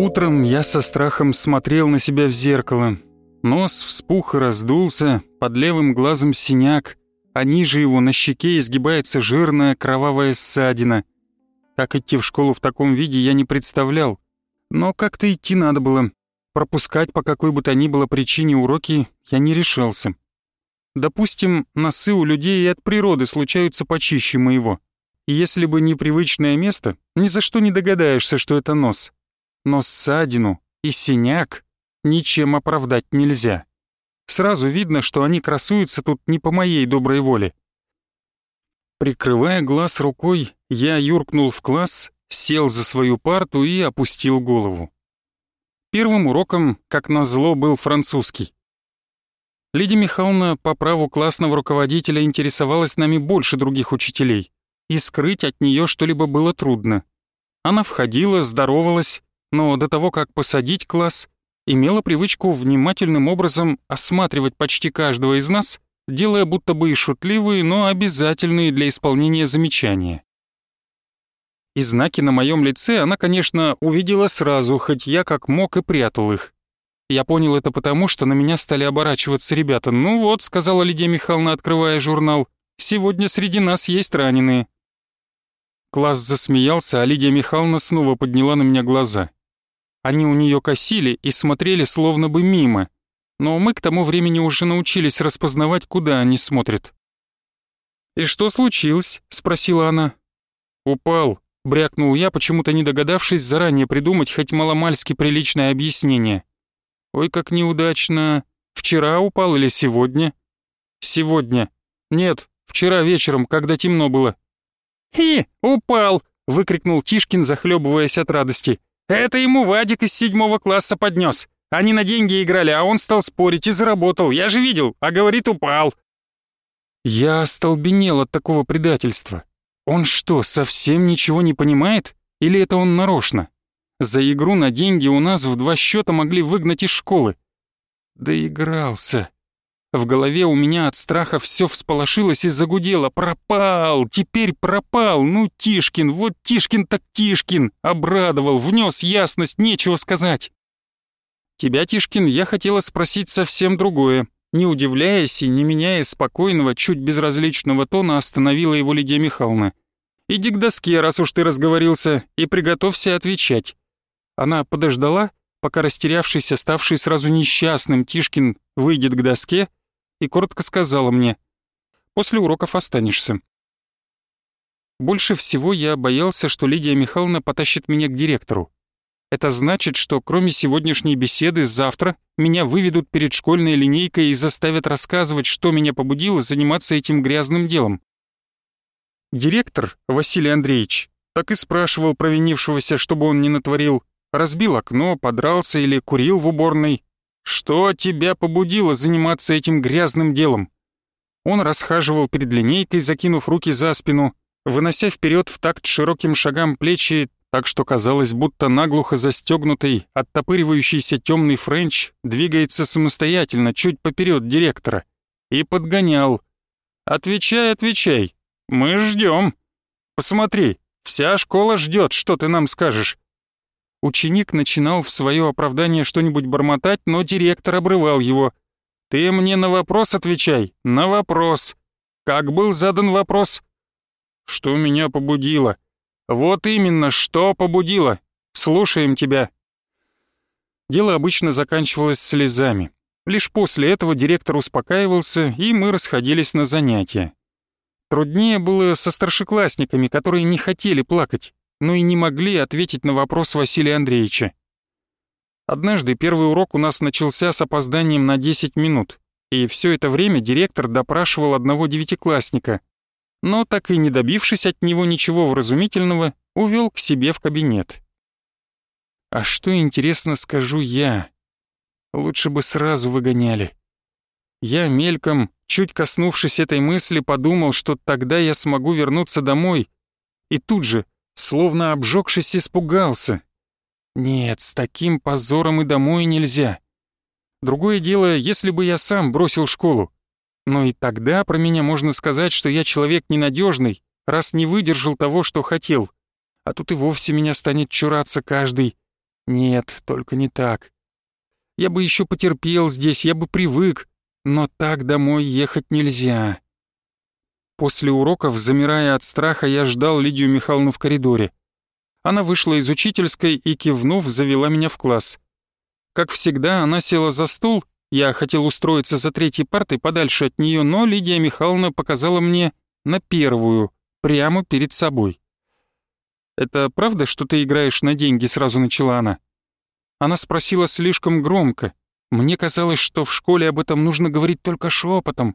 Утром я со страхом смотрел на себя в зеркало. Нос вспух и раздулся, под левым глазом синяк, а ниже его на щеке изгибается жирная кровавая ссадина. Как идти в школу в таком виде я не представлял. Но как-то идти надо было. Пропускать по какой бы то ни было причине уроки я не решался. Допустим, носы у людей и от природы случаются почище моего. И если бы не привычное место, ни за что не догадаешься, что это нос но ссадину и синяк ничем оправдать нельзя. Сразу видно, что они красуются тут не по моей доброй воле. Прикрывая глаз рукой, я юркнул в класс, сел за свою парту и опустил голову. Первым уроком, как назло, был французский. Лидия Михайловна по праву классного руководителя интересовалась нами больше других учителей, и скрыть от нее что-либо было трудно. Она входила, здоровалась, но до того, как посадить класс, имела привычку внимательным образом осматривать почти каждого из нас, делая будто бы и шутливые, но обязательные для исполнения замечания. И знаки на моем лице она, конечно, увидела сразу, хоть я как мог и прятал их. Я понял это потому, что на меня стали оборачиваться ребята. «Ну вот», — сказала Лидия Михайловна, открывая журнал, — «сегодня среди нас есть раненые». Класс засмеялся, а Лидия Михайловна снова подняла на меня глаза они у нее косили и смотрели словно бы мимо, но мы к тому времени уже научились распознавать, куда они смотрят. «И что случилось?» — спросила она. «Упал», — брякнул я, почему-то не догадавшись заранее придумать хоть маломальски приличное объяснение. «Ой, как неудачно. Вчера упал или сегодня?» «Сегодня. Нет, вчера вечером, когда темно было». «Хи, упал!» — выкрикнул Тишкин, захлебываясь от радости. Это ему Вадик из седьмого класса поднес. Они на деньги играли, а он стал спорить и заработал. Я же видел, а говорит, упал. Я остолбенел от такого предательства. Он что, совсем ничего не понимает? Или это он нарочно? За игру на деньги у нас в два счета могли выгнать из школы. Доигрался. В голове у меня от страха все всполошилось и загудело. «Пропал! Теперь пропал! Ну, Тишкин, вот Тишкин так Тишкин!» Обрадовал, внес ясность, нечего сказать. «Тебя, Тишкин, я хотела спросить совсем другое». Не удивляясь и не меняя спокойного, чуть безразличного тона, остановила его Лидия Михайловна. «Иди к доске, раз уж ты разговорился, и приготовься отвечать». Она подождала, пока растерявшийся, ставший сразу несчастным Тишкин выйдет к доске, и коротко сказала мне «После уроков останешься». Больше всего я боялся, что Лидия Михайловна потащит меня к директору. Это значит, что кроме сегодняшней беседы, завтра меня выведут перед школьной линейкой и заставят рассказывать, что меня побудило заниматься этим грязным делом. Директор, Василий Андреевич, так и спрашивал провинившегося, чтобы он не натворил, разбил окно, подрался или курил в уборной, что тебя побудило заниматься этим грязным делом? Он расхаживал перед линейкой, закинув руки за спину, вынося вперед в такт широким шагам плечи, так что казалось, будто наглухо застегнутый, оттопыривающийся темный френч двигается самостоятельно, чуть поперед директора, и подгонял. «Отвечай, отвечай, мы ждем. Посмотри, вся школа ждет, что ты нам скажешь. Ученик начинал в свое оправдание что-нибудь бормотать, но директор обрывал его. «Ты мне на вопрос отвечай, на вопрос. Как был задан вопрос?» «Что меня побудило?» «Вот именно, что побудило. Слушаем тебя». Дело обычно заканчивалось слезами. Лишь после этого директор успокаивался, и мы расходились на занятия. Труднее было со старшеклассниками, которые не хотели плакать но и не могли ответить на вопрос Василия Андреевича. Однажды первый урок у нас начался с опозданием на 10 минут, и все это время директор допрашивал одного девятиклассника, но так и не добившись от него ничего вразумительного, увел к себе в кабинет. А что, интересно, скажу я? Лучше бы сразу выгоняли. Я мельком, чуть коснувшись этой мысли, подумал, что тогда я смогу вернуться домой, и тут же — словно обжегшись, испугался. Нет, с таким позором и домой нельзя. Другое дело, если бы я сам бросил школу. Но и тогда про меня можно сказать, что я человек ненадежный, раз не выдержал того, что хотел. А тут и вовсе меня станет чураться каждый. Нет, только не так. Я бы еще потерпел здесь, я бы привык, но так домой ехать нельзя. После уроков, замирая от страха, я ждал Лидию Михайловну в коридоре. Она вышла из учительской и, кивнув, завела меня в класс. Как всегда, она села за стул, я хотел устроиться за третьей партой подальше от нее, но Лидия Михайловна показала мне на первую, прямо перед собой. «Это правда, что ты играешь на деньги?» — сразу начала она. Она спросила слишком громко. Мне казалось, что в школе об этом нужно говорить только шепотом,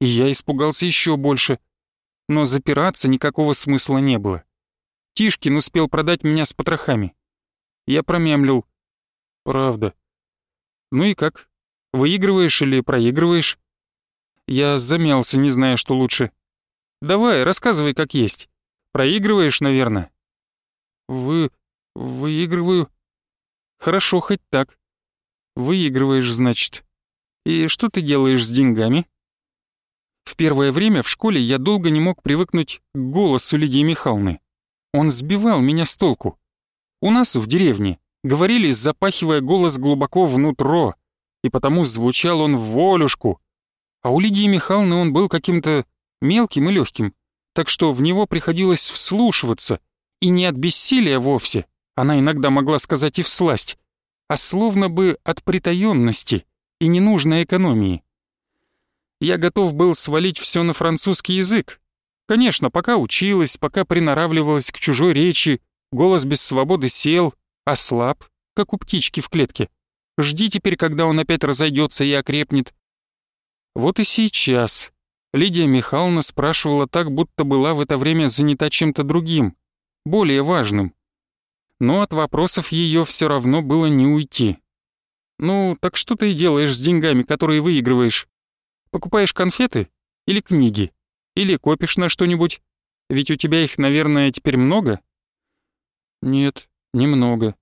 и я испугался еще больше. Но запираться никакого смысла не было. Тишкин успел продать меня с потрохами. Я промямлил. «Правда». «Ну и как? Выигрываешь или проигрываешь?» Я замялся, не зная, что лучше. «Давай, рассказывай, как есть. Проигрываешь, наверное?» «Вы... выигрываю...» «Хорошо, хоть так. Выигрываешь, значит. И что ты делаешь с деньгами?» В первое время в школе я долго не мог привыкнуть к голосу Лидии Михайловны. Он сбивал меня с толку. У нас в деревне говорили, запахивая голос глубоко внутро, и потому звучал он в волюшку. А у Лидии Михайловны он был каким-то мелким и легким, так что в него приходилось вслушиваться, и не от бессилия вовсе, она иногда могла сказать и всласть, а словно бы от притаенности и ненужной экономии я готов был свалить все на французский язык. Конечно, пока училась, пока приноравливалась к чужой речи, голос без свободы сел, ослаб, как у птички в клетке. Жди теперь, когда он опять разойдется и окрепнет. Вот и сейчас. Лидия Михайловна спрашивала так, будто была в это время занята чем-то другим, более важным. Но от вопросов ее все равно было не уйти. «Ну, так что ты делаешь с деньгами, которые выигрываешь?» Покупаешь конфеты или книги? Или копишь на что-нибудь? Ведь у тебя их, наверное, теперь много?» «Нет, немного.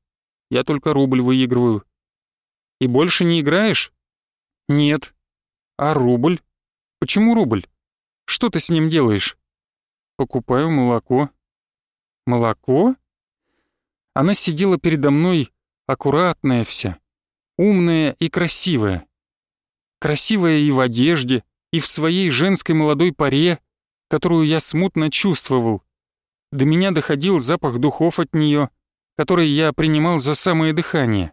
Я только рубль выигрываю». «И больше не играешь?» «Нет». «А рубль? Почему рубль? Что ты с ним делаешь?» «Покупаю молоко». «Молоко?» Она сидела передо мной, аккуратная вся, умная и красивая красивая и в одежде, и в своей женской молодой паре, которую я смутно чувствовал. До меня доходил запах духов от нее, который я принимал за самое дыхание.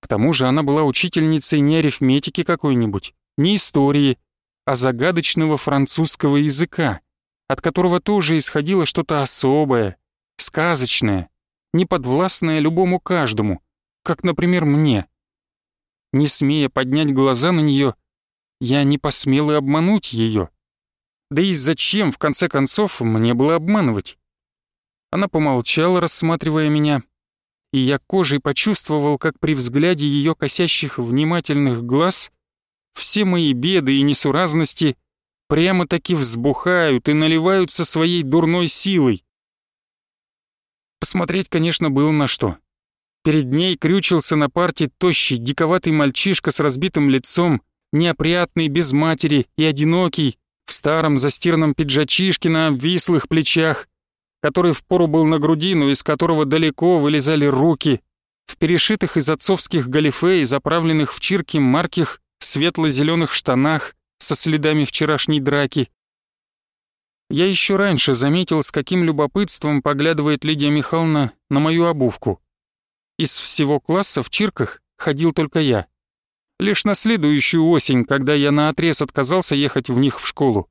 К тому же она была учительницей не арифметики какой-нибудь, не истории, а загадочного французского языка, от которого тоже исходило что-то особое, сказочное, неподвластное любому каждому, как, например, мне не смея поднять глаза на нее, я не посмел и обмануть ее. Да и зачем, в конце концов, мне было обманывать? Она помолчала, рассматривая меня, и я кожей почувствовал, как при взгляде ее косящих внимательных глаз все мои беды и несуразности прямо-таки взбухают и наливаются своей дурной силой. Посмотреть, конечно, было на что. Перед ней крючился на парте тощий, диковатый мальчишка с разбитым лицом, неопрятный, без матери и одинокий, в старом застиранном пиджачишке на обвислых плечах, который впору был на груди, но из которого далеко вылезали руки, в перешитых из отцовских галифе и заправленных в чирки марких светло-зеленых штанах со следами вчерашней драки. Я еще раньше заметил, с каким любопытством поглядывает Лидия Михайловна на мою обувку. Из всего класса в чирках ходил только я. Лишь на следующую осень, когда я наотрез отказался ехать в них в школу.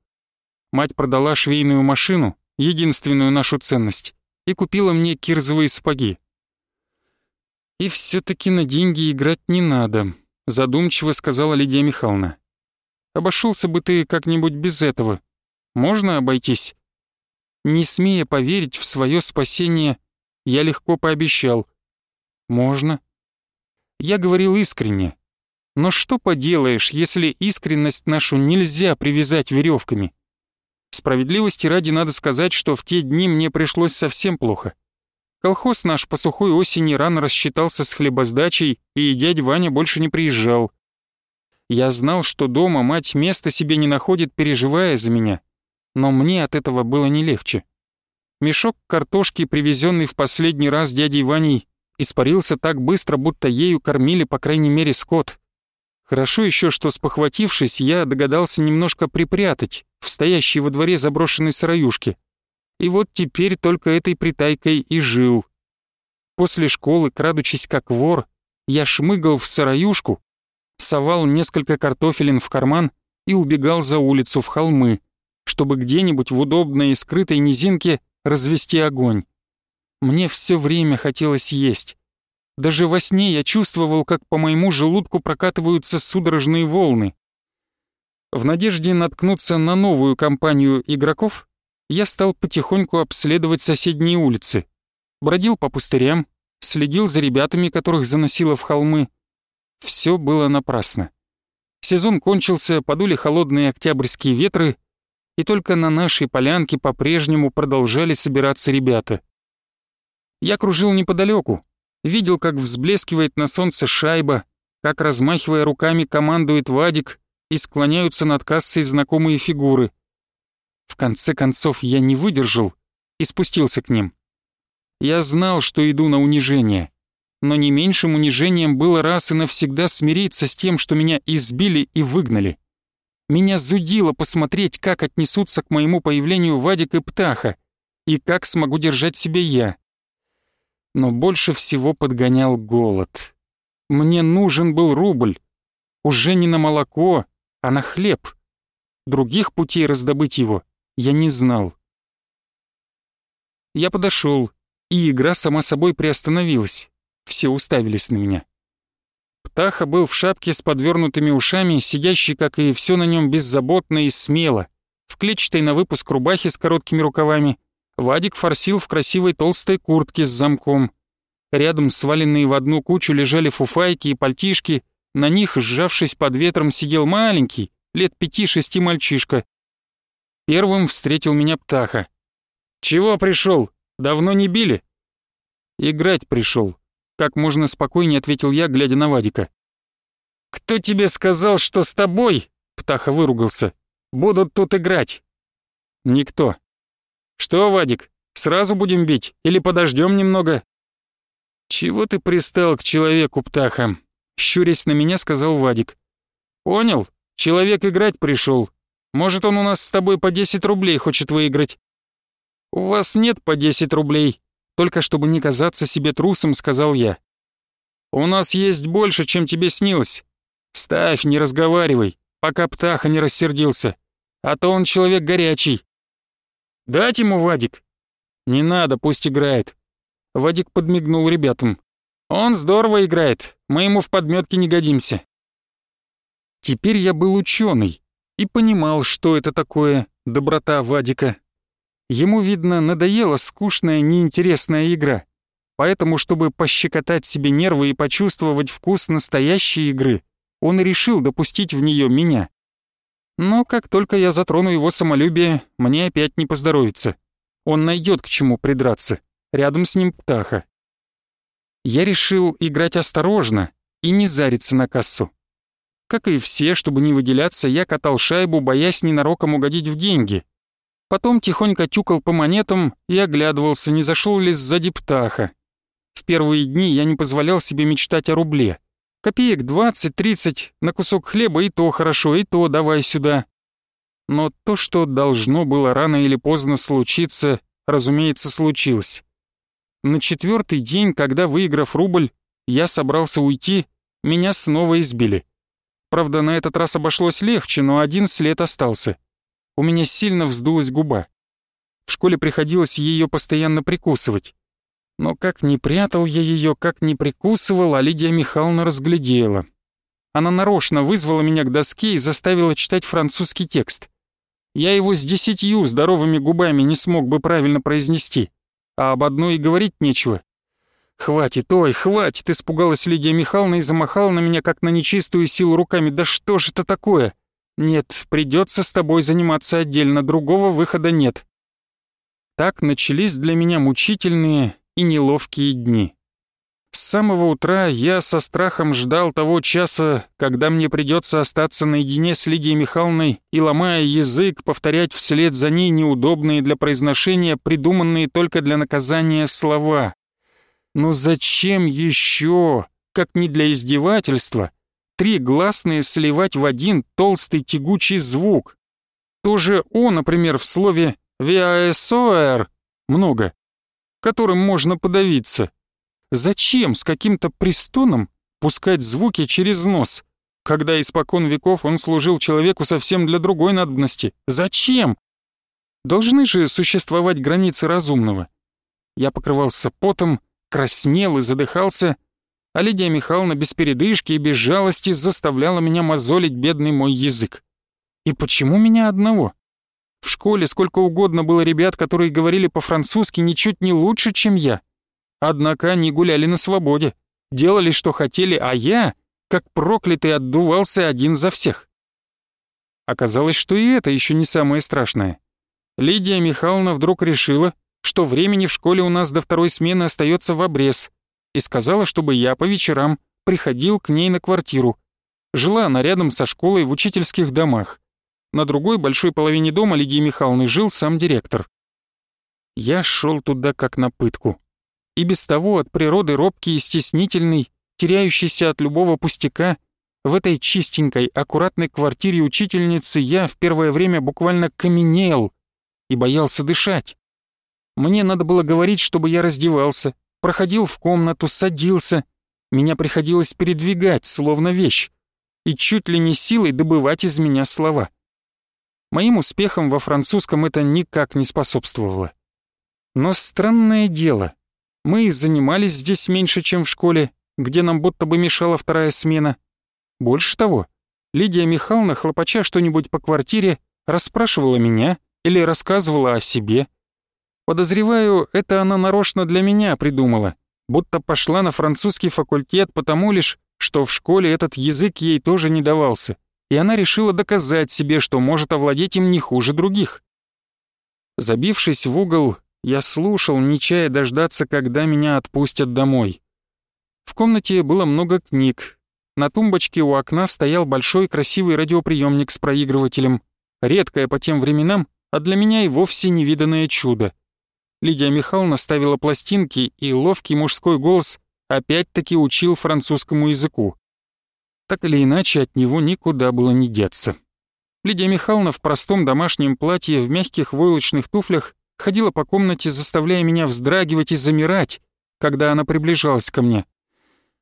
Мать продала швейную машину, единственную нашу ценность, и купила мне кирзовые сапоги. «И все-таки на деньги играть не надо», — задумчиво сказала Лидия Михайловна. «Обошелся бы ты как-нибудь без этого. Можно обойтись?» Не смея поверить в свое спасение, я легко пообещал. «Можно». Я говорил искренне. Но что поделаешь, если искренность нашу нельзя привязать веревками? Справедливости ради надо сказать, что в те дни мне пришлось совсем плохо. Колхоз наш по сухой осени рано рассчитался с хлебосдачей, и дядя Ваня больше не приезжал. Я знал, что дома мать места себе не находит, переживая за меня. Но мне от этого было не легче. Мешок картошки, привезенный в последний раз дядей Ваней, испарился так быстро, будто ею кормили, по крайней мере, скот. Хорошо еще, что спохватившись, я догадался немножко припрятать в стоящей во дворе заброшенной сыроюшке. И вот теперь только этой притайкой и жил. После школы, крадучись как вор, я шмыгал в сыроюшку, совал несколько картофелин в карман и убегал за улицу в холмы, чтобы где-нибудь в удобной и скрытой низинке развести огонь. Мне все время хотелось есть. Даже во сне я чувствовал, как по моему желудку прокатываются судорожные волны. В надежде наткнуться на новую компанию игроков, я стал потихоньку обследовать соседние улицы. Бродил по пустырям, следил за ребятами, которых заносило в холмы. Все было напрасно. Сезон кончился, подули холодные октябрьские ветры, и только на нашей полянке по-прежнему продолжали собираться ребята — я кружил неподалеку, видел, как взблескивает на солнце шайба, как, размахивая руками, командует Вадик и склоняются над кассой знакомые фигуры. В конце концов, я не выдержал и спустился к ним. Я знал, что иду на унижение, но не меньшим унижением было раз и навсегда смириться с тем, что меня избили и выгнали. Меня зудило посмотреть, как отнесутся к моему появлению Вадик и Птаха, и как смогу держать себя я но больше всего подгонял голод. Мне нужен был рубль. Уже не на молоко, а на хлеб. Других путей раздобыть его я не знал. Я подошел, и игра сама собой приостановилась. Все уставились на меня. Птаха был в шапке с подвернутыми ушами, сидящий, как и все на нем, беззаботно и смело, в клетчатой на выпуск рубахе с короткими рукавами — Вадик форсил в красивой толстой куртке с замком. Рядом сваленные в одну кучу лежали фуфайки и пальтишки, на них, сжавшись под ветром, сидел маленький, лет пяти-шести мальчишка. Первым встретил меня птаха. «Чего пришел? Давно не били?» «Играть пришел», — как можно спокойнее ответил я, глядя на Вадика. «Кто тебе сказал, что с тобой?» — птаха выругался. «Будут тут играть». «Никто. «Что, Вадик, сразу будем бить или подождем немного?» «Чего ты пристал к человеку, птаха?» Щурясь на меня, сказал Вадик. «Понял, человек играть пришел. Может, он у нас с тобой по 10 рублей хочет выиграть?» «У вас нет по 10 рублей, только чтобы не казаться себе трусом», — сказал я. «У нас есть больше, чем тебе снилось. Ставь, не разговаривай, пока птаха не рассердился. А то он человек горячий. «Дать ему, Вадик?» «Не надо, пусть играет». Вадик подмигнул ребятам. «Он здорово играет, мы ему в подметке не годимся». Теперь я был ученый и понимал, что это такое доброта Вадика. Ему, видно, надоела скучная, неинтересная игра. Поэтому, чтобы пощекотать себе нервы и почувствовать вкус настоящей игры, он решил допустить в нее меня. Но как только я затрону его самолюбие, мне опять не поздоровится. Он найдет к чему придраться. Рядом с ним птаха. Я решил играть осторожно и не зариться на кассу. Как и все, чтобы не выделяться, я катал шайбу, боясь ненароком угодить в деньги. Потом тихонько тюкал по монетам и оглядывался, не зашел ли сзади птаха. В первые дни я не позволял себе мечтать о рубле — Копеек 20-30 на кусок хлеба и то хорошо, и то давай сюда. Но то, что должно было рано или поздно случиться, разумеется, случилось. На четвертый день, когда, выиграв рубль, я собрался уйти, меня снова избили. Правда, на этот раз обошлось легче, но один след остался. У меня сильно вздулась губа. В школе приходилось ее постоянно прикусывать. Но как не прятал я ее, как не прикусывал, а Лидия Михайловна разглядела. Она нарочно вызвала меня к доске и заставила читать французский текст. Я его с десятью здоровыми губами не смог бы правильно произнести, а об одной и говорить нечего. «Хватит, ой, хватит!» — испугалась Лидия Михайловна и замахала на меня, как на нечистую силу руками. «Да что же это такое?» «Нет, придется с тобой заниматься отдельно, другого выхода нет». Так начались для меня мучительные, и неловкие дни. С самого утра я со страхом ждал того часа, когда мне придется остаться наедине с Лидией Михайловной и, ломая язык, повторять вслед за ней неудобные для произношения, придуманные только для наказания слова. Но зачем еще, как не для издевательства, три гласные сливать в один толстый тягучий звук? То же «о», например, в слове «виаэсоэр» много, которым можно подавиться. Зачем с каким-то престоном пускать звуки через нос, когда испокон веков он служил человеку совсем для другой надобности? Зачем? Должны же существовать границы разумного. Я покрывался потом, краснел и задыхался, а Лидия Михайловна без передышки и без жалости заставляла меня мозолить бедный мой язык. И почему меня одного? В школе сколько угодно было ребят, которые говорили по-французски ничуть не лучше, чем я. Однако они гуляли на свободе, делали, что хотели, а я, как проклятый, отдувался один за всех. Оказалось, что и это еще не самое страшное. Лидия Михайловна вдруг решила, что времени в школе у нас до второй смены остается в обрез, и сказала, чтобы я по вечерам приходил к ней на квартиру. Жила она рядом со школой в учительских домах. На другой, большой половине дома Лигии Михайловны жил сам директор. Я шел туда как на пытку. И без того от природы робкий и стеснительный, теряющийся от любого пустяка, в этой чистенькой, аккуратной квартире учительницы я в первое время буквально каменел и боялся дышать. Мне надо было говорить, чтобы я раздевался, проходил в комнату, садился. Меня приходилось передвигать, словно вещь, и чуть ли не силой добывать из меня слова. Моим успехам во французском это никак не способствовало. Но странное дело. Мы и занимались здесь меньше, чем в школе, где нам будто бы мешала вторая смена. Больше того, Лидия Михайловна, хлопача что-нибудь по квартире, расспрашивала меня или рассказывала о себе. Подозреваю, это она нарочно для меня придумала, будто пошла на французский факультет потому лишь, что в школе этот язык ей тоже не давался и она решила доказать себе, что может овладеть им не хуже других. Забившись в угол, я слушал, не чая дождаться, когда меня отпустят домой. В комнате было много книг. На тумбочке у окна стоял большой красивый радиоприемник с проигрывателем. Редкое по тем временам, а для меня и вовсе невиданное чудо. Лидия Михайловна ставила пластинки, и ловкий мужской голос опять-таки учил французскому языку. Так или иначе, от него никуда было не деться. Лидия Михайловна в простом домашнем платье, в мягких войлочных туфлях, ходила по комнате, заставляя меня вздрагивать и замирать, когда она приближалась ко мне.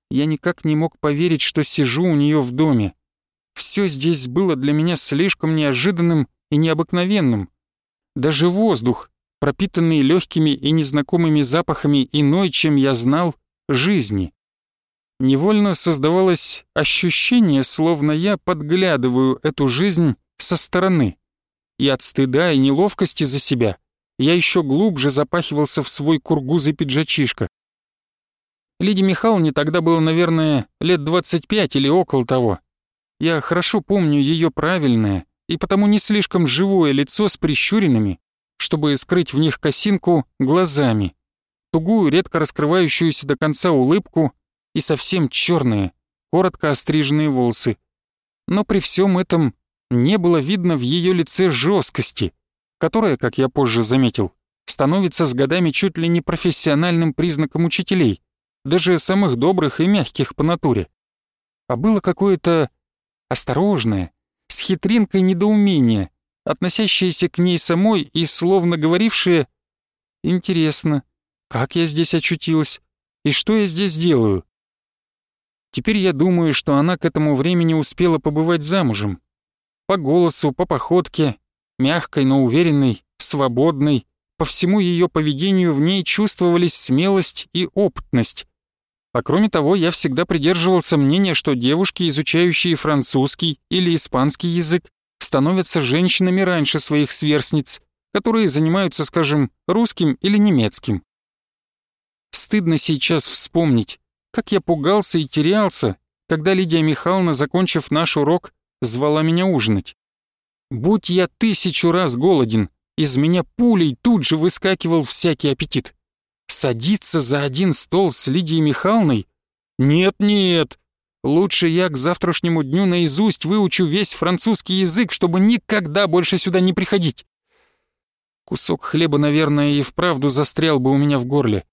Я никак не мог поверить, что сижу у нее в доме. Все здесь было для меня слишком неожиданным и необыкновенным. Даже воздух, пропитанный легкими и незнакомыми запахами иной, чем я знал, жизни невольно создавалось ощущение, словно я подглядываю эту жизнь со стороны. И от стыда и неловкости за себя я еще глубже запахивался в свой кургузый пиджачишка. Лиде Михайловне тогда было, наверное, лет 25 или около того. Я хорошо помню ее правильное и потому не слишком живое лицо с прищуренными, чтобы скрыть в них косинку глазами, тугую, редко раскрывающуюся до конца улыбку и совсем черные, коротко остриженные волосы. Но при всем этом не было видно в ее лице жесткости, которая, как я позже заметил, становится с годами чуть ли не профессиональным признаком учителей, даже самых добрых и мягких по натуре. А было какое-то осторожное, с хитринкой недоумение, относящееся к ней самой и словно говорившее «Интересно, как я здесь очутилась и что я здесь делаю?» Теперь я думаю, что она к этому времени успела побывать замужем. По голосу, по походке, мягкой, но уверенной, свободной, по всему ее поведению в ней чувствовались смелость и опытность. А кроме того, я всегда придерживался мнения, что девушки, изучающие французский или испанский язык, становятся женщинами раньше своих сверстниц, которые занимаются, скажем, русским или немецким. Стыдно сейчас вспомнить, как я пугался и терялся, когда Лидия Михайловна, закончив наш урок, звала меня ужинать. Будь я тысячу раз голоден, из меня пулей тут же выскакивал всякий аппетит. Садиться за один стол с Лидией Михайловной? Нет-нет, лучше я к завтрашнему дню наизусть выучу весь французский язык, чтобы никогда больше сюда не приходить. Кусок хлеба, наверное, и вправду застрял бы у меня в горле.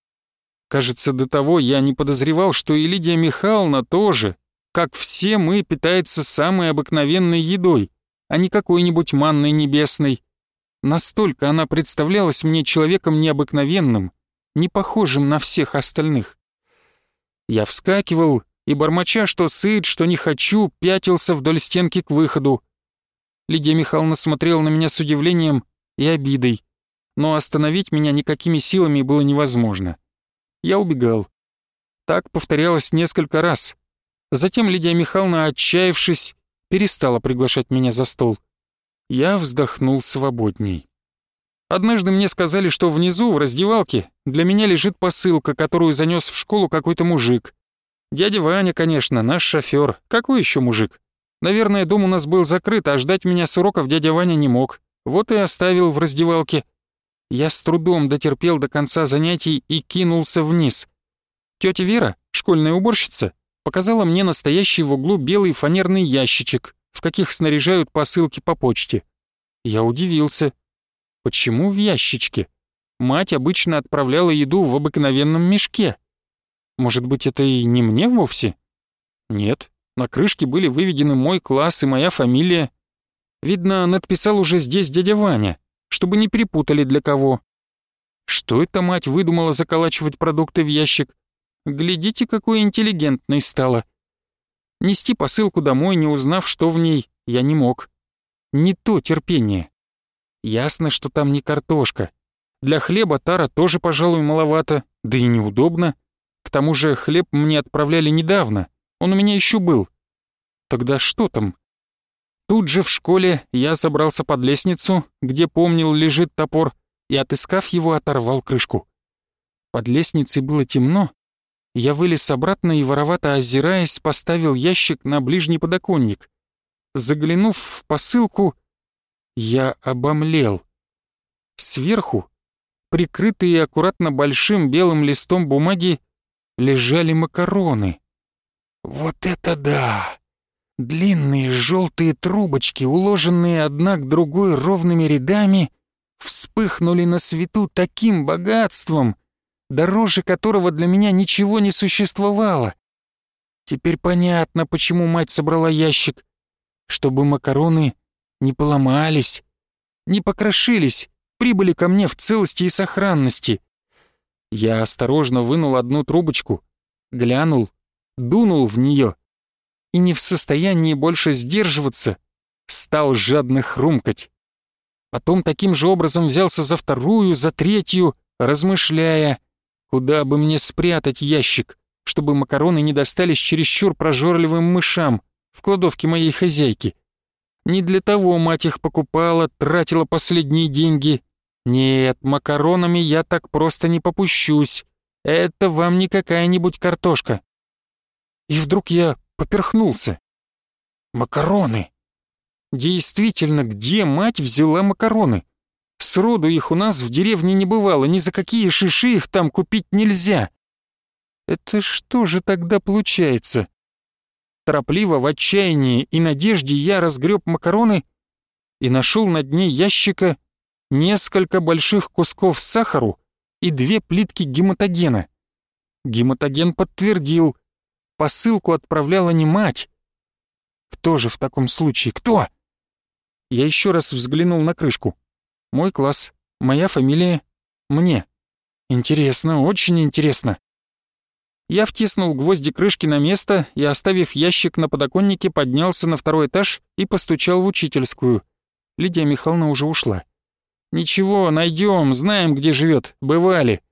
Кажется, до того я не подозревал, что и Лидия Михайловна тоже, как все мы, питается самой обыкновенной едой, а не какой-нибудь манной небесной. Настолько она представлялась мне человеком необыкновенным, не похожим на всех остальных. Я вскакивал и, бормоча, что сыт, что не хочу, пятился вдоль стенки к выходу. Лидия Михайловна смотрела на меня с удивлением и обидой, но остановить меня никакими силами было невозможно. Я убегал. Так повторялось несколько раз. Затем Лидия Михайловна, отчаявшись, перестала приглашать меня за стол. Я вздохнул свободней. Однажды мне сказали, что внизу, в раздевалке, для меня лежит посылка, которую занес в школу какой-то мужик. Дядя Ваня, конечно, наш шофер. Какой еще мужик? Наверное, дом у нас был закрыт, а ждать меня с уроков дядя Ваня не мог. Вот и оставил в раздевалке. Я с трудом дотерпел до конца занятий и кинулся вниз. Тетя Вера, школьная уборщица, показала мне настоящий в углу белый фанерный ящичек, в каких снаряжают посылки по почте. Я удивился. Почему в ящичке? Мать обычно отправляла еду в обыкновенном мешке. Может быть, это и не мне вовсе? Нет, на крышке были выведены мой класс и моя фамилия. Видно, надписал уже здесь дядя Ваня чтобы не перепутали для кого. Что это мать выдумала заколачивать продукты в ящик? Глядите, какой интеллигентной стала. Нести посылку домой, не узнав, что в ней, я не мог. Не то терпение. Ясно, что там не картошка. Для хлеба тара тоже, пожалуй, маловато, да и неудобно. К тому же хлеб мне отправляли недавно, он у меня еще был. Тогда что там? Тут же в школе я собрался под лестницу, где, помнил, лежит топор, и, отыскав его, оторвал крышку. Под лестницей было темно. Я вылез обратно и, воровато озираясь, поставил ящик на ближний подоконник. Заглянув в посылку, я обомлел. Сверху, прикрытые аккуратно большим белым листом бумаги, лежали макароны. «Вот это да!» Длинные желтые трубочки, уложенные одна к другой ровными рядами, вспыхнули на свету таким богатством, дороже которого для меня ничего не существовало. Теперь понятно, почему мать собрала ящик, чтобы макароны не поломались, не покрошились, прибыли ко мне в целости и сохранности. Я осторожно вынул одну трубочку, глянул, дунул в нее — и не в состоянии больше сдерживаться, стал жадно хрумкать. Потом таким же образом взялся за вторую, за третью, размышляя, куда бы мне спрятать ящик, чтобы макароны не достались чересчур прожорливым мышам в кладовке моей хозяйки. Не для того мать их покупала, тратила последние деньги. Нет, макаронами я так просто не попущусь. Это вам не какая-нибудь картошка. И вдруг я поперхнулся. Макароны! Действительно, где мать взяла макароны? Сроду их у нас в деревне не бывало, ни за какие шиши их там купить нельзя. Это что же тогда получается? Торопливо, в отчаянии и надежде я разгреб макароны и нашел на дне ящика несколько больших кусков сахару и две плитки гематогена. Гематоген подтвердил, посылку отправляла не мать. Кто же в таком случае? Кто? Я еще раз взглянул на крышку. Мой класс, моя фамилия, мне. Интересно, очень интересно. Я втиснул гвозди крышки на место и, оставив ящик на подоконнике, поднялся на второй этаж и постучал в учительскую. Лидия Михайловна уже ушла. «Ничего, найдем, знаем, где живет, бывали».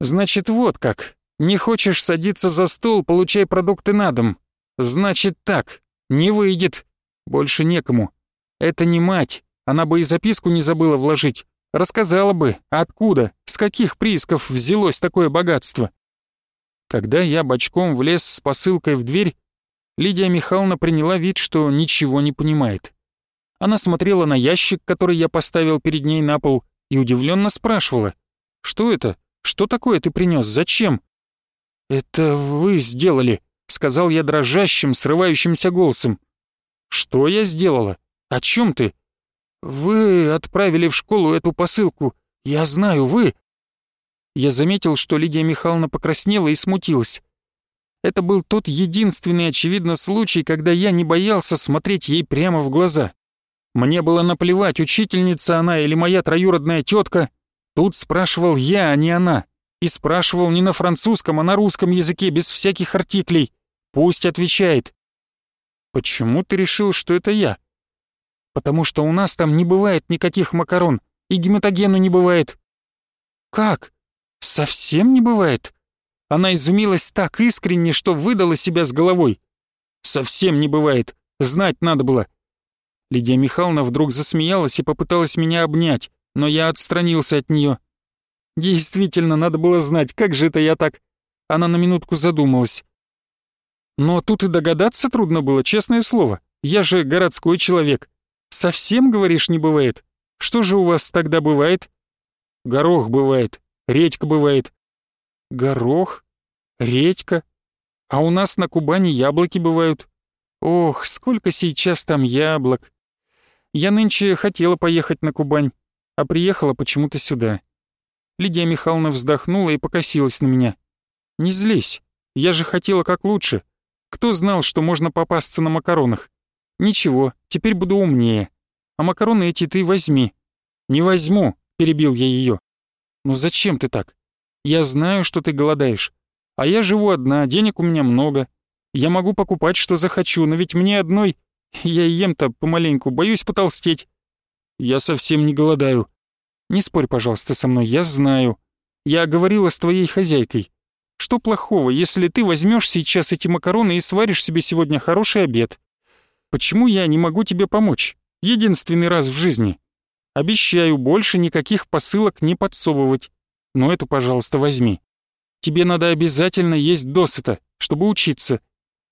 «Значит, вот как. Не хочешь садиться за стол, получай продукты на дом. Значит так, не выйдет. Больше некому. Это не мать. Она бы и записку не забыла вложить. Рассказала бы, откуда, с каких приисков взялось такое богатство. Когда я бочком влез с посылкой в дверь, Лидия Михайловна приняла вид, что ничего не понимает. Она смотрела на ящик, который я поставил перед ней на пол, и удивленно спрашивала. «Что это? Что такое ты принес? Зачем?» «Это вы сделали», — сказал я дрожащим, срывающимся голосом. «Что я сделала? О чем ты?» «Вы отправили в школу эту посылку. Я знаю, вы...» Я заметил, что Лидия Михайловна покраснела и смутилась. Это был тот единственный, очевидно, случай, когда я не боялся смотреть ей прямо в глаза. Мне было наплевать, учительница она или моя троюродная тетка. Тут спрашивал я, а не она. И спрашивал не на французском, а на русском языке, без всяких артиклей. Пусть отвечает. Почему ты решил, что это я? Потому что у нас там не бывает никаких макарон, и гематогену не бывает. Как? Совсем не бывает? Она изумилась так искренне, что выдала себя с головой. Совсем не бывает. Знать надо было. Лидия Михайловна вдруг засмеялась и попыталась меня обнять, но я отстранился от нее. Действительно, надо было знать, как же это я так... Она на минутку задумалась. Но тут и догадаться трудно было, честное слово. Я же городской человек. Совсем, говоришь, не бывает? Что же у вас тогда бывает? Горох бывает, редька бывает. Горох? Редька? А у нас на Кубани яблоки бывают. Ох, сколько сейчас там яблок. Я нынче хотела поехать на Кубань, а приехала почему-то сюда. Лидия Михайловна вздохнула и покосилась на меня. «Не злись. Я же хотела как лучше. Кто знал, что можно попасться на макаронах? Ничего, теперь буду умнее. А макароны эти ты возьми». «Не возьму», — перебил я ее. «Ну зачем ты так? Я знаю, что ты голодаешь. А я живу одна, денег у меня много. Я могу покупать, что захочу, но ведь мне одной... Я ем-то помаленьку, боюсь потолстеть». «Я совсем не голодаю», не спорь, пожалуйста, со мной, я знаю. Я говорила с твоей хозяйкой. Что плохого, если ты возьмешь сейчас эти макароны и сваришь себе сегодня хороший обед? Почему я не могу тебе помочь? Единственный раз в жизни. Обещаю, больше никаких посылок не подсовывать. Но эту, пожалуйста, возьми. Тебе надо обязательно есть досыта, чтобы учиться.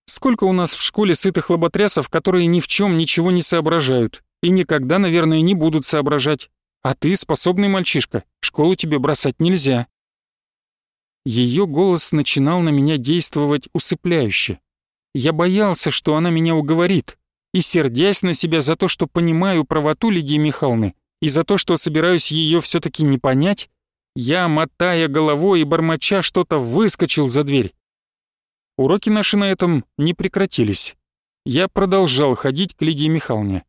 Сколько у нас в школе сытых лоботрясов, которые ни в чем ничего не соображают и никогда, наверное, не будут соображать, а ты способный мальчишка, школу тебе бросать нельзя». Ее голос начинал на меня действовать усыпляюще. Я боялся, что она меня уговорит, и сердясь на себя за то, что понимаю правоту Лидии Михайловны, и за то, что собираюсь ее все таки не понять, я, мотая головой и бормоча, что-то выскочил за дверь. Уроки наши на этом не прекратились. Я продолжал ходить к Лидии Михайловне.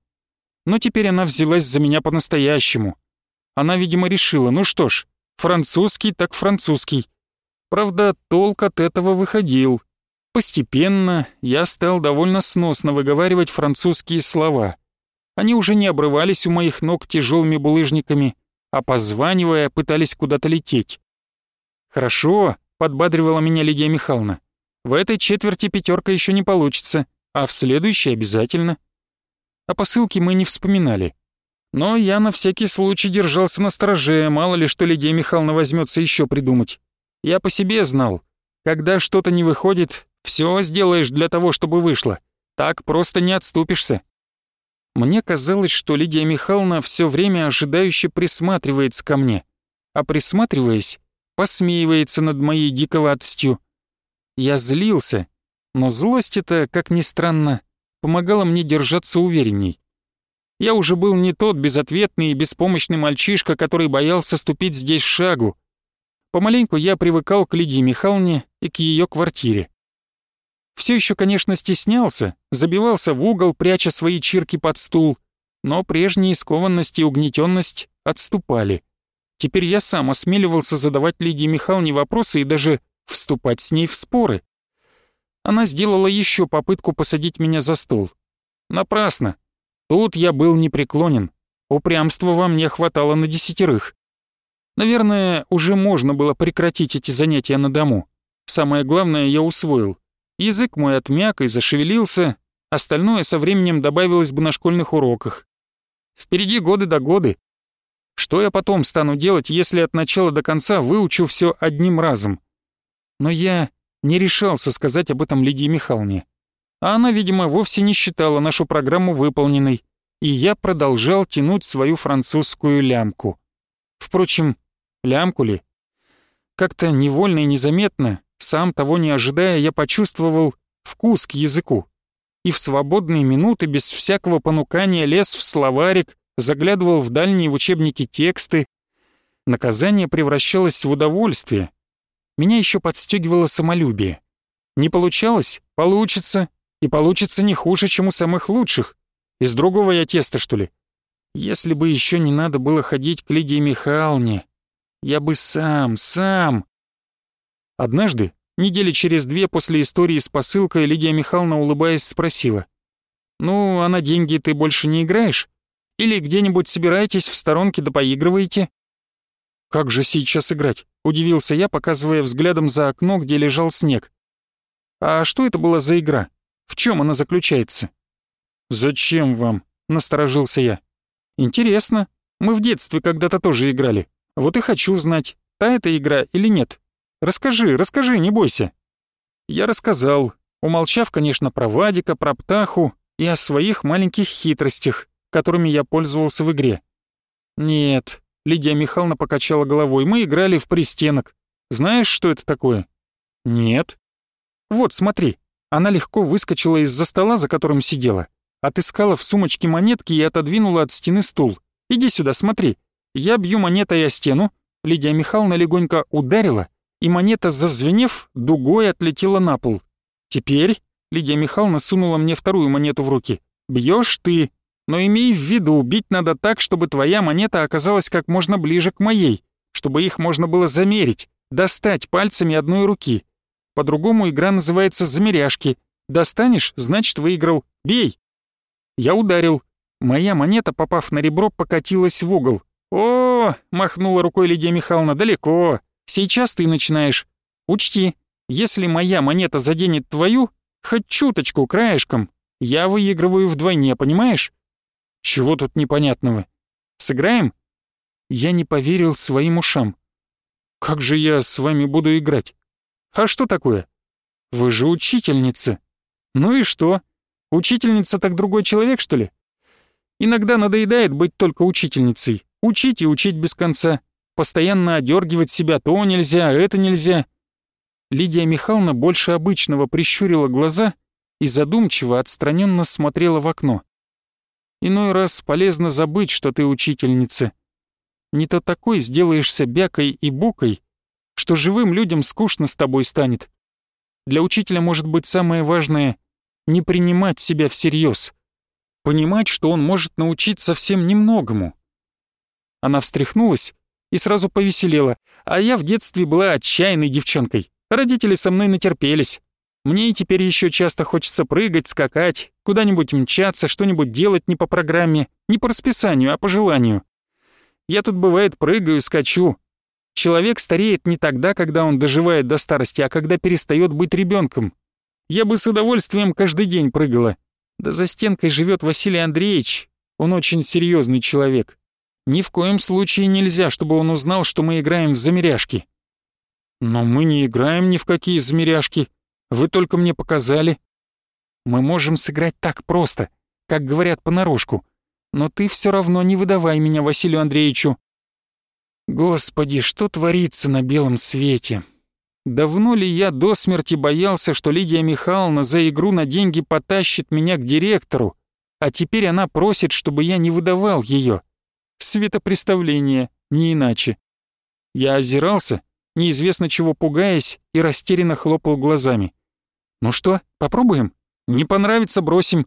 Но теперь она взялась за меня по-настоящему. Она, видимо, решила, ну что ж, французский так французский. Правда, толк от этого выходил. Постепенно я стал довольно сносно выговаривать французские слова. Они уже не обрывались у моих ног тяжелыми булыжниками, а позванивая, пытались куда-то лететь. «Хорошо», — подбадривала меня Лидия Михайловна. «В этой четверти пятерка еще не получится, а в следующей обязательно». О посылке мы не вспоминали. Но я на всякий случай держался на страже, мало ли что Лидия Михайловна возьмется еще придумать. Я по себе знал. Когда что-то не выходит, все сделаешь для того, чтобы вышло. Так просто не отступишься. Мне казалось, что Лидия Михайловна все время ожидающе присматривается ко мне, а присматриваясь, посмеивается над моей диковатостью. Я злился, но злость эта, как ни странно, помогала мне держаться уверенней. Я уже был не тот безответный и беспомощный мальчишка, который боялся ступить здесь шагу. Помаленьку я привыкал к Лидии Михайловне и к ее квартире. Все еще, конечно, стеснялся, забивался в угол, пряча свои чирки под стул, но прежние скованность и угнетенность отступали. Теперь я сам осмеливался задавать Лидии Михайловне вопросы и даже вступать с ней в споры. Она сделала еще попытку посадить меня за стол. Напрасно. Тут я был непреклонен. Упрямства во мне хватало на десятерых. Наверное, уже можно было прекратить эти занятия на дому. Самое главное я усвоил. Язык мой отмяк и зашевелился, остальное со временем добавилось бы на школьных уроках. Впереди годы до годы. Что я потом стану делать, если от начала до конца выучу все одним разом? Но я не решался сказать об этом Лидии Михайловне. А она, видимо, вовсе не считала нашу программу выполненной, и я продолжал тянуть свою французскую лямку. Впрочем, лямку ли? Как-то невольно и незаметно, сам того не ожидая, я почувствовал вкус к языку. И в свободные минуты без всякого понукания лез в словарик, заглядывал в дальние в учебники тексты. Наказание превращалось в удовольствие. Меня еще подстегивало самолюбие. Не получалось? Получится. И получится не хуже, чем у самых лучших. Из другого я теста, что ли? Если бы еще не надо было ходить к Лидии Михайловне, я бы сам, сам... Однажды, недели через две после истории с посылкой, Лидия Михайловна, улыбаясь, спросила. «Ну, а на деньги ты больше не играешь? Или где-нибудь собираетесь в сторонке да поигрываете?» «Как же сейчас играть?» — удивился я, показывая взглядом за окно, где лежал снег. «А что это была за игра?» В чем она заключается?» «Зачем вам?» — насторожился я. «Интересно. Мы в детстве когда-то тоже играли. Вот и хочу знать, та эта игра или нет. Расскажи, расскажи, не бойся». Я рассказал, умолчав, конечно, про Вадика, про Птаху и о своих маленьких хитростях, которыми я пользовался в игре. «Нет», — Лидия Михайловна покачала головой, — «мы играли в пристенок. Знаешь, что это такое?» «Нет». «Вот, смотри, она легко выскочила из-за стола, за которым сидела, отыскала в сумочке монетки и отодвинула от стены стул. «Иди сюда, смотри. Я бью монетой о стену». Лидия Михайловна легонько ударила, и монета, зазвенев, дугой отлетела на пол. «Теперь...» — Лидия Михайловна сунула мне вторую монету в руки. «Бьёшь ты, но имей в виду, убить надо так, чтобы твоя монета оказалась как можно ближе к моей, чтобы их можно было замерить, достать пальцами одной руки. По-другому игра называется «замеряшки». Достанешь, значит выиграл. Бей! Я ударил. Моя монета, попав на ребро, покатилась в угол. «О!» — махнула рукой Лидия Михайловна. «Далеко. Сейчас ты начинаешь. Учти, если моя монета заденет твою, хоть чуточку, краешком, я выигрываю вдвойне, понимаешь? Чего тут непонятного? Сыграем? Я не поверил своим ушам. Как же я с вами буду играть? А что такое? Вы же учительница. Ну и что? Учительница так другой человек, что ли? Иногда надоедает быть только учительницей. Учить и учить без конца. Постоянно одергивать себя то нельзя, а это нельзя. Лидия Михайловна больше обычного прищурила глаза и задумчиво, отстраненно смотрела в окно. Иной раз полезно забыть, что ты учительница. Не то такой сделаешься бякой и букой, что живым людям скучно с тобой станет. Для учителя может быть самое важное — не принимать себя всерьез. Понимать, что он может научить совсем немногому. Она встряхнулась и сразу повеселела, а я в детстве была отчаянной девчонкой. Родители со мной натерпелись. Мне и теперь еще часто хочется прыгать, скакать, куда-нибудь мчаться, что-нибудь делать не по программе, не по расписанию, а по желанию. Я тут, бывает, прыгаю, скачу, Человек стареет не тогда, когда он доживает до старости, а когда перестает быть ребенком. Я бы с удовольствием каждый день прыгала. Да за стенкой живет Василий Андреевич. Он очень серьезный человек. Ни в коем случае нельзя, чтобы он узнал, что мы играем в замеряшки. Но мы не играем ни в какие замеряшки. Вы только мне показали. Мы можем сыграть так просто, как говорят понарошку. Но ты все равно не выдавай меня Василию Андреевичу, Господи, что творится на белом свете? Давно ли я до смерти боялся, что Лидия Михайловна за игру на деньги потащит меня к директору, а теперь она просит, чтобы я не выдавал ее? Светопреставление, не иначе. Я озирался, неизвестно чего пугаясь, и растерянно хлопал глазами. «Ну что, попробуем? Не понравится, бросим».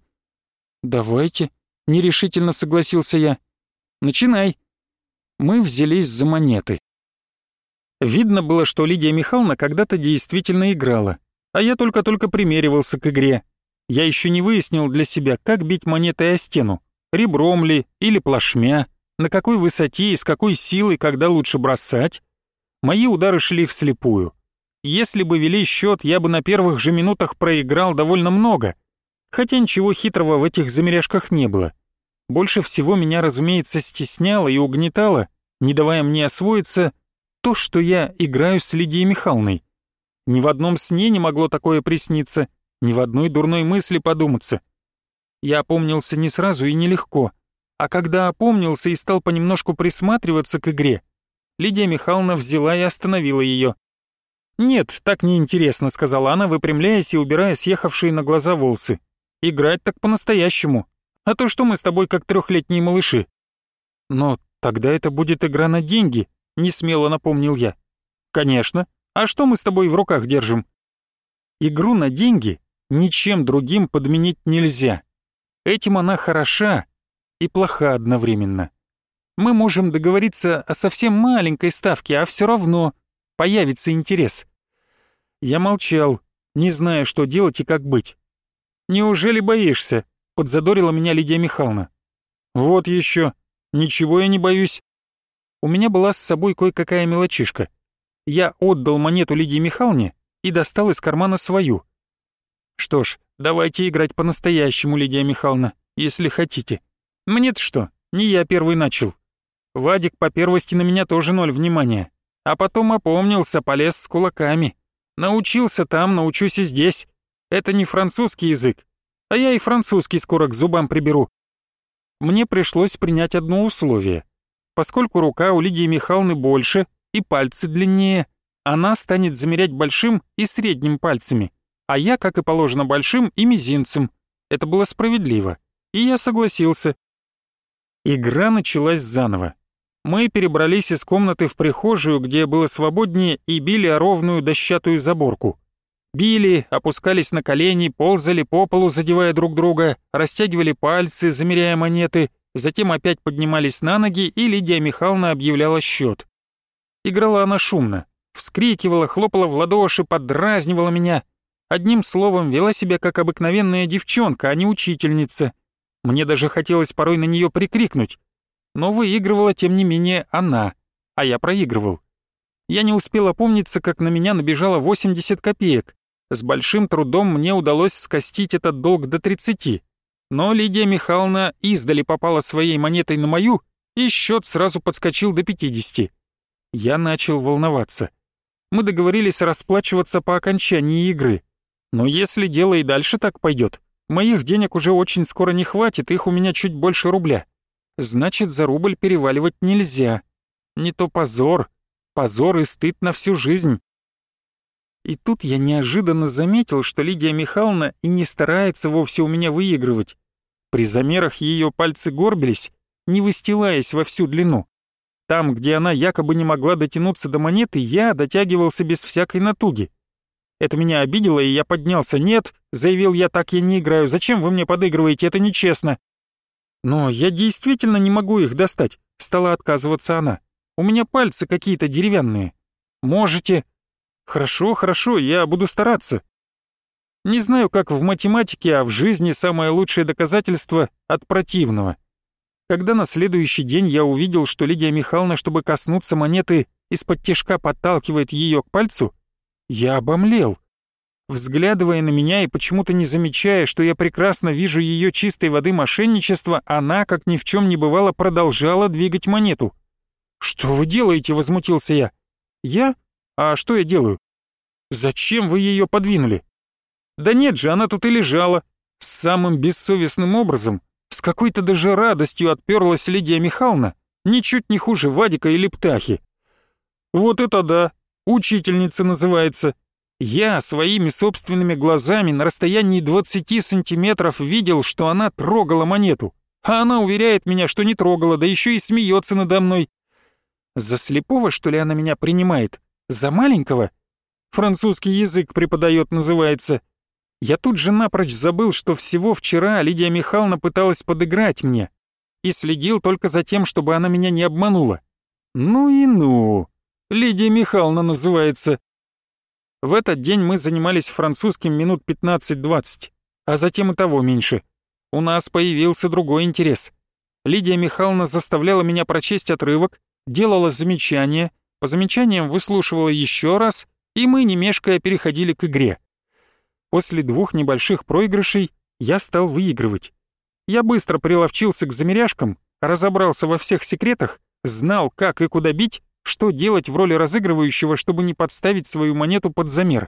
«Давайте», — нерешительно согласился я. «Начинай», мы взялись за монеты. Видно было, что Лидия Михайловна когда-то действительно играла, а я только-только примеривался к игре. Я еще не выяснил для себя, как бить монетой о стену, ребром ли или плашмя, на какой высоте и с какой силой, когда лучше бросать. Мои удары шли вслепую. Если бы вели счет, я бы на первых же минутах проиграл довольно много, хотя ничего хитрого в этих замеряшках не было. Больше всего меня, разумеется, стесняло и угнетало, не давая мне освоиться, то, что я играю с Лидией Михайловной. Ни в одном сне не могло такое присниться, ни в одной дурной мысли подуматься. Я опомнился не сразу и нелегко, а когда опомнился и стал понемножку присматриваться к игре, Лидия Михайловна взяла и остановила ее. «Нет, так неинтересно», — сказала она, выпрямляясь и убирая съехавшие на глаза волосы. «Играть так по-настоящему, а то что мы с тобой как трехлетние малыши? Но тогда это будет игра на деньги, не смело напомнил я. Конечно. А что мы с тобой в руках держим? Игру на деньги ничем другим подменить нельзя. Этим она хороша и плоха одновременно. Мы можем договориться о совсем маленькой ставке, а все равно появится интерес. Я молчал, не зная, что делать и как быть. «Неужели боишься?» — подзадорила меня Лидия Михайловна. «Вот еще. Ничего я не боюсь. У меня была с собой кое-какая мелочишка. Я отдал монету Лидии Михайловне и достал из кармана свою. Что ж, давайте играть по-настоящему, Лидия Михайловна, если хотите. Мне-то что, не я первый начал. Вадик по первости на меня тоже ноль внимания. А потом опомнился, полез с кулаками. Научился там, научусь и здесь. Это не французский язык, а я и французский скоро к зубам приберу. Мне пришлось принять одно условие. Поскольку рука у Лидии Михайловны больше и пальцы длиннее, она станет замерять большим и средним пальцами, а я, как и положено, большим и мизинцем. Это было справедливо, и я согласился. Игра началась заново. Мы перебрались из комнаты в прихожую, где было свободнее, и били о ровную дощатую заборку — били, опускались на колени, ползали по полу, задевая друг друга, растягивали пальцы, замеряя монеты, затем опять поднимались на ноги, и Лидия Михайловна объявляла счет. Играла она шумно, вскрикивала, хлопала в ладоши, подразнивала меня. Одним словом, вела себя как обыкновенная девчонка, а не учительница. Мне даже хотелось порой на нее прикрикнуть. Но выигрывала, тем не менее, она, а я проигрывал. Я не успела помниться, как на меня набежало 80 копеек. С большим трудом мне удалось скостить этот долг до 30, но Лидия Михайловна издали попала своей монетой на мою, и счет сразу подскочил до 50. Я начал волноваться. Мы договорились расплачиваться по окончании игры. Но если дело и дальше так пойдет, моих денег уже очень скоро не хватит, их у меня чуть больше рубля. Значит, за рубль переваливать нельзя. Не то позор, позор и стыд на всю жизнь. И тут я неожиданно заметил, что Лидия Михайловна и не старается вовсе у меня выигрывать. При замерах ее пальцы горбились, не выстилаясь во всю длину. Там, где она якобы не могла дотянуться до монеты, я дотягивался без всякой натуги. Это меня обидело, и я поднялся. «Нет», — заявил я, — «так я не играю. Зачем вы мне подыгрываете? Это нечестно». «Но я действительно не могу их достать», — стала отказываться она. «У меня пальцы какие-то деревянные». «Можете», «Хорошо, хорошо, я буду стараться». Не знаю, как в математике, а в жизни самое лучшее доказательство от противного. Когда на следующий день я увидел, что Лидия Михайловна, чтобы коснуться монеты, из-под тяжка подталкивает ее к пальцу, я обомлел. Взглядывая на меня и почему-то не замечая, что я прекрасно вижу ее чистой воды мошенничество, она, как ни в чем не бывало, продолжала двигать монету. «Что вы делаете?» — возмутился я. «Я? А что я делаю? Зачем вы ее подвинули? Да нет же, она тут и лежала. Самым бессовестным образом, с какой-то даже радостью отперлась Лидия Михайловна, ничуть не хуже Вадика или Птахи. Вот это да, учительница называется. Я своими собственными глазами на расстоянии 20 сантиметров видел, что она трогала монету, а она уверяет меня, что не трогала, да еще и смеется надо мной. За слепого, что ли, она меня принимает? За маленького? Французский язык преподает, называется. Я тут же напрочь забыл, что всего вчера Лидия Михайловна пыталась подыграть мне и следил только за тем, чтобы она меня не обманула. Ну и ну. Лидия Михайловна называется. В этот день мы занимались французским минут 15-20, а затем и того меньше. У нас появился другой интерес. Лидия Михайловна заставляла меня прочесть отрывок, делала замечания — по замечаниям выслушивала еще раз, и мы, не мешкая, переходили к игре. После двух небольших проигрышей я стал выигрывать. Я быстро приловчился к замеряшкам, разобрался во всех секретах, знал, как и куда бить, что делать в роли разыгрывающего, чтобы не подставить свою монету под замер.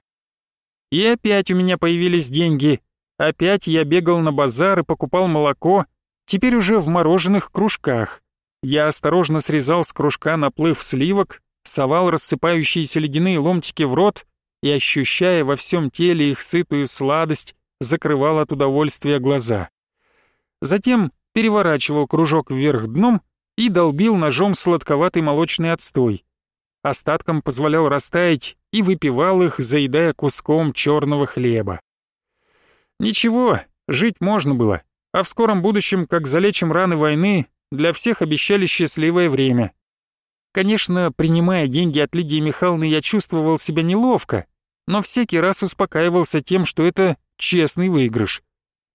И опять у меня появились деньги. Опять я бегал на базар и покупал молоко, теперь уже в мороженых кружках. Я осторожно срезал с кружка наплыв сливок, совал рассыпающиеся ледяные ломтики в рот и, ощущая во всем теле их сытую сладость, закрывал от удовольствия глаза. Затем переворачивал кружок вверх дном и долбил ножом сладковатый молочный отстой. Остатком позволял растаять и выпивал их, заедая куском черного хлеба. Ничего, жить можно было, а в скором будущем, как залечим раны войны, для всех обещали счастливое время — Конечно, принимая деньги от Лидии Михайловны, я чувствовал себя неловко, но всякий раз успокаивался тем, что это честный выигрыш.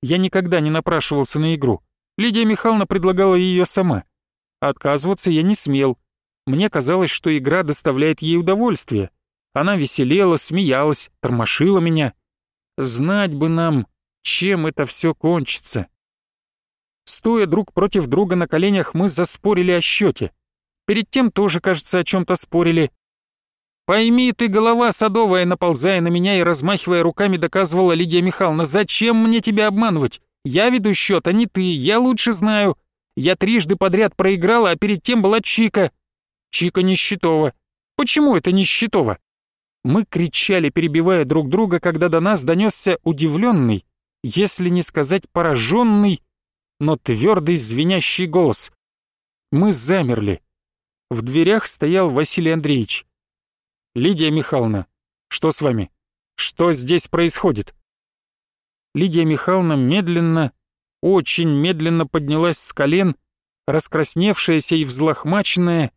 Я никогда не напрашивался на игру. Лидия Михайловна предлагала ее сама. Отказываться я не смел. Мне казалось, что игра доставляет ей удовольствие. Она веселела, смеялась, тормошила меня. Знать бы нам, чем это все кончится. Стоя друг против друга на коленях, мы заспорили о счете перед тем тоже, кажется, о чем-то спорили. «Пойми ты, голова садовая», наползая на меня и размахивая руками, доказывала Лидия Михайловна, «зачем мне тебя обманывать? Я веду счет, а не ты, я лучше знаю. Я трижды подряд проиграла, а перед тем была Чика». «Чика Нищетова». «Почему это Нищетова?» Мы кричали, перебивая друг друга, когда до нас донесся удивленный, если не сказать пораженный, но твердый звенящий голос. Мы замерли в дверях стоял Василий Андреевич. «Лидия Михайловна, что с вами? Что здесь происходит?» Лидия Михайловна медленно, очень медленно поднялась с колен, раскрасневшаяся и взлохмаченная,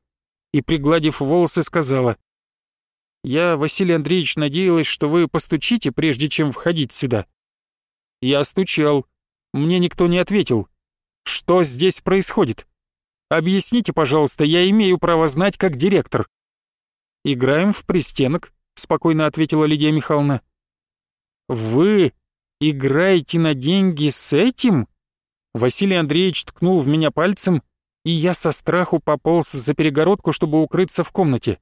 и, пригладив волосы, сказала, «Я, Василий Андреевич, надеялась, что вы постучите, прежде чем входить сюда». «Я стучал. Мне никто не ответил. Что здесь происходит?» Объясните, пожалуйста, я имею право знать, как директор». «Играем в пристенок», — спокойно ответила Лидия Михайловна. «Вы играете на деньги с этим?» Василий Андреевич ткнул в меня пальцем, и я со страху пополз за перегородку, чтобы укрыться в комнате.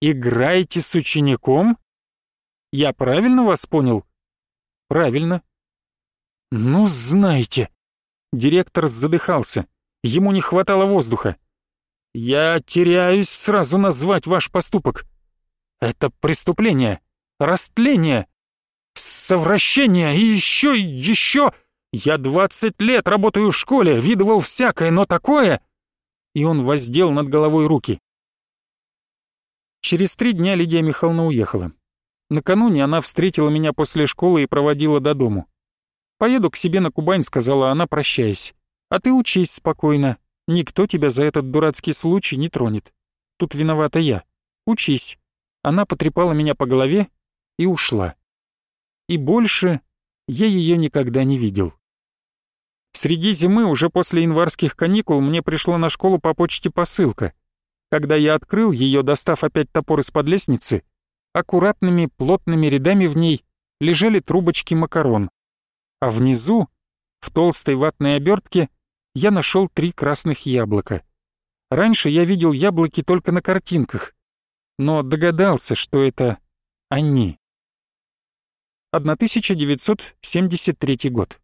«Играете с учеником?» «Я правильно вас понял?» «Правильно». «Ну, знаете...» Директор задыхался. Ему не хватало воздуха. Я теряюсь сразу назвать ваш поступок. Это преступление, растление, совращение и еще, еще... Я двадцать лет работаю в школе, видывал всякое, но такое...» И он воздел над головой руки. Через три дня Лидия Михайловна уехала. Накануне она встретила меня после школы и проводила до дому. «Поеду к себе на Кубань», — сказала она, прощаясь. А ты учись спокойно. Никто тебя за этот дурацкий случай не тронет. Тут виновата я. Учись. Она потрепала меня по голове и ушла. И больше я ее никогда не видел. Среди зимы, уже после январских каникул, мне пришла на школу по почте посылка. Когда я открыл ее, достав опять топор из-под лестницы, аккуратными плотными рядами в ней лежали трубочки макарон. А внизу, в толстой ватной обертке, я нашел три красных яблока. Раньше я видел яблоки только на картинках, но догадался, что это они. 1973 год.